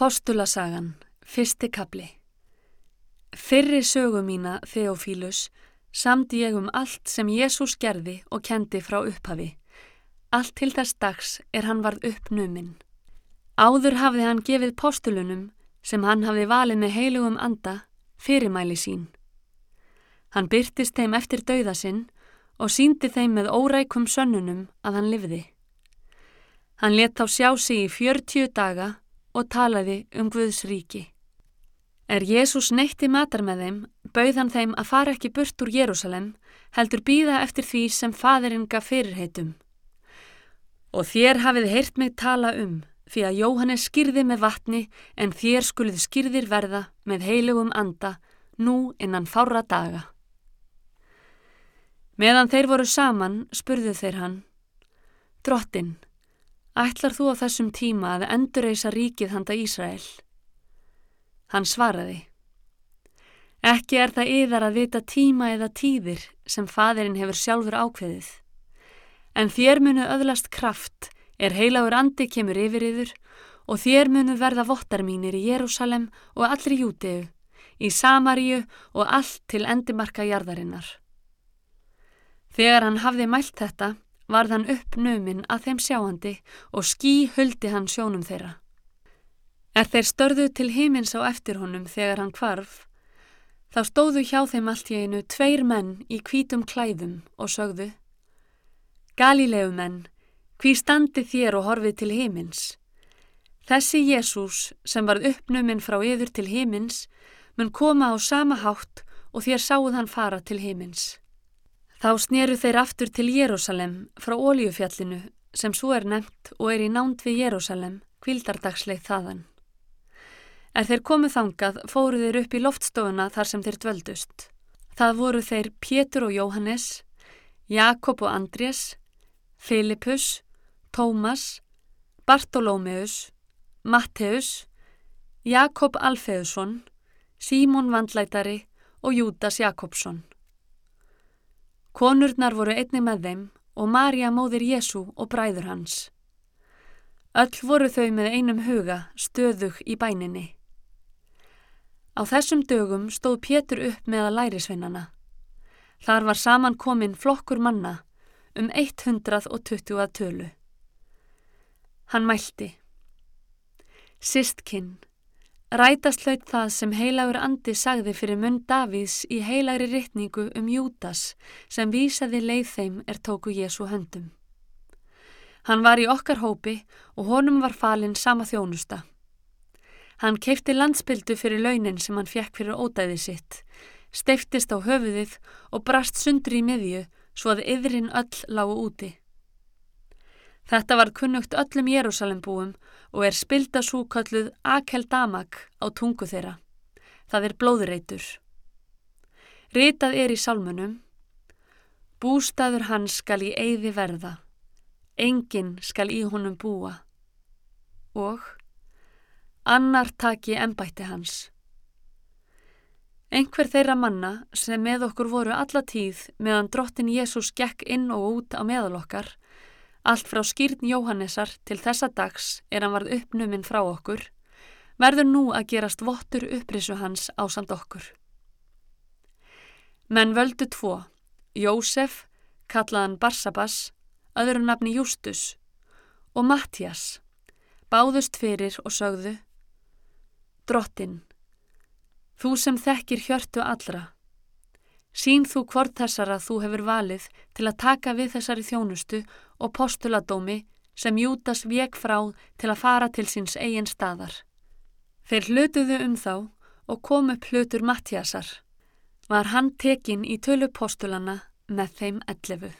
Postulasagan, fyrsti kapli Fyrri sögu mína, Þeofílus, samdi ég um allt sem Jésús gerði og kendi frá upphafi. Allt til þess dags er hann varð uppnuminn. Áður hafði hann gefið postulunum, sem hann hafði valið með heilugum anda, fyrirmæli sín. Hann byrtist þeim eftir dauða sinn og síndi þeim með órækum sönnunum að hann livði. Hann let þá sjá sig í fjörtjú daga og talaði um Guðs ríki. Er Jésús neytti matar með þeim, bauð hann þeim að fara ekki burt úr Jérúsalem, heldur býða eftir því sem fadirinn gaf fyrirheitum. Og þér hafið heyrt mig tala um, því að Jóhannes skýrði með vatni, en þér skulið skýrðir verða með heilugum anda, nú innan fára daga. Meðan þeir voru saman, spurðu þeir hann, Drottin, Ætlar þú á þessum tíma að endurreysa ríkið handa Ísrael? Hann svaraði. Ekki er það yðar að vita tíma eða tíðir sem fadirinn hefur sjálfur ákveðið. En þér munu öðlast kraft er heilagur andi kemur yfir yður og þér munu verða vottar mínir í Jérúsalem og allri Júteu, í Samaríu og allt til endimarka jarðarinnar. Þegar hann hafði mælt þetta, varð hann uppnuminn að þeim sjáandi og skí huldi hann sjónum þeirra. Er þeir störðu til himins á eftir honum þegar hann kvarf, þá stóðu hjá þeim allt í einu tveir menn í kvítum klæðum og sögðu Galilegu menn, hví standi þér og horfið til himins? Þessi Jésús sem varð uppnuminn frá yður til himins mun koma á sama hátt og þér sáuð hann fara til himins. Þá sneru þeir aftur til Jérúsalem frá Óliufjallinu sem svo er nefnt og er í nánd við Jérúsalem, kvildardagsleik þaðan. Er þeir komið þangað fóru þeir upp í loftstofuna þar sem þeir dvöldust. Það voru þeir Pétur og Jóhannes, Jakob og Andrés, Filipus, Tómas, Bartolómeus, Matteus, Jakob Alfeusson, Símón Vandlætari og Júdas Jakobsson. Konurnar voru einni með þeim og Marja móðir Jésu og bræður hans. Öll voru þau með einum huga stöðug í bæninni. Á þessum dögum stóð Pétur upp með að lærisveinana. Þar var saman komin flokkur manna um 120 að tölu. Hann mælti. Sistkinn. Rætast hlaut það sem heilagur andi sagði fyrir munn Davíðs í heilagri rittningu um Júdas sem vísaði leið þeim er tóku Jésu höndum. Hann var í okkar hópi og honum var falinn sama þjónusta. Hann keipti landsbyldu fyrir launin sem hann fekk fyrir ódæði sitt, steiftist á höfuðið og brast sundri í miðju svo að yðrin öll lágu úti. Þetta var kunnugt öllum Jérúsalembúum og er spildasúkalluð Akeldamak á tungu þeirra. Það er blóðreitur. Ritað er í sálmunum Bústaður hans skal í eyði verða, enginn skal í honum búa og annar taki ennbætti hans. Einhver þeirra manna sem með okkur voru alla tíð meðan drottin Jésús gekk inn og út á meðalokkar Allt frá skýrn Jóhannesar til þessa dags er hann varð uppnuminn frá okkur, verður nú að gerast vottur upprisu hans á samt okkur. Menn völdu tvo, Jósef, kallaðan Barsabas, öðru nafni Jústus og Mattias, báðust fyrir og sögðu, Drottin, þú sem þekkir hjörtu allra, Sín þú hvort þessara þú hefur valið til að taka við þessari þjónustu og postuladómi sem Jútas vek frá til að fara til síns eigin staðar. Þeir hlutuðu um þá og kom upp hlutur Mattiasar. Var hann tekin í tölu postulana með þeim ellefu.